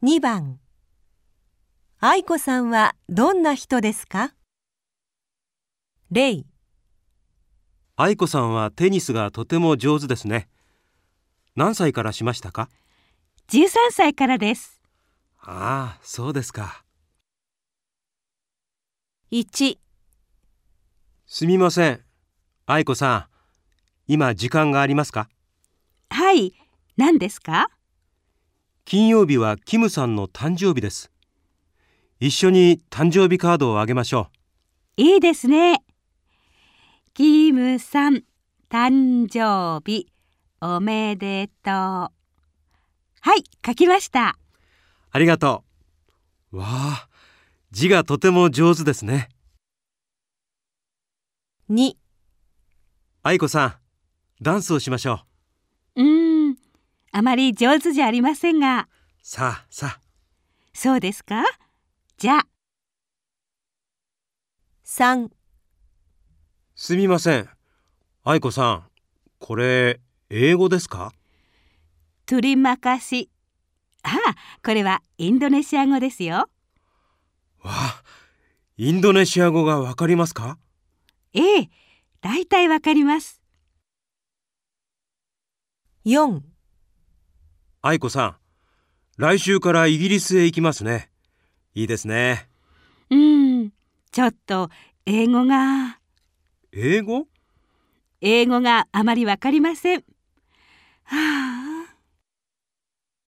2番愛子さんはどんな人ですか？例愛子さんはテニスがとても上手ですね。何歳からしましたか？13歳からです。ああ、そうですか。1すみません。愛子さん、今時間がありますか？はい、何ですか？金曜日はキムさんの誕生日です。一緒に誕生日カードをあげましょいいですね。キムさん、誕生日、おめでとう。はい、書きました。う。ありがとう。わあ、字がとても上手ですね。2愛子さん、ダンスをしましょう。あまり上手じゃありませんが、さあ、さあ。そうですか？じゃあ、3すみません。愛子さん、これ、英語ですか？トゥリマカシ。ああ、これはインドネシア語ですよ。わあ、インドネシア語がわかりますか？ええ、だいたいわかります。4愛子さん、来週からイギリスへ行きますね。いいですね。うーん、ちょっと英語が、英語？英語があまりわかりません。はあ。